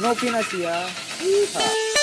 No Pinasya. Yeehaw.